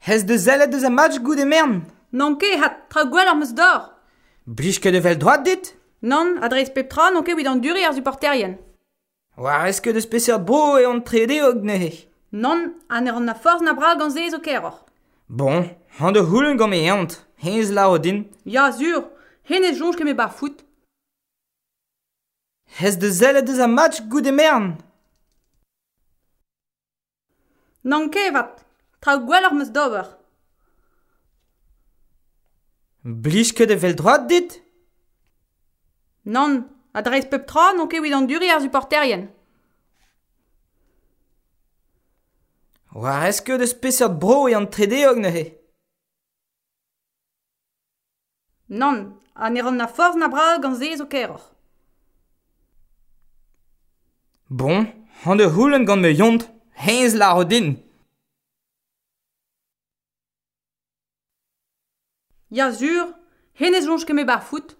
Hez de zellet deus a match gout e mern. N'on ket hat tra gwell ar meus d'or. Blij ket evel droit dit? Non, adres pep tra n'on ket evit an duri ar supporterien War eske deus peseurt bro e an trede og nehe Non, an er an a forz na bral gant zez o keror Bon, an de houlen gant me eant, hens la odin Ya, zur, hennez jonj ket me bar foot. Hez de zellet deus a match gout e mern. N'on ket vat. Tra gwell ar meus d'ober. Blij ket e vel droad dit Non, a pep tra, non ket an duri ar supporterien. War ez ket eus peseurt bro e an tredeog nehe Non, an eron na forz na bra gant se zo keror. Bon, an de houlen gant me yont, heinz la rodin. Ya zur, henez lonj ke bar barfout,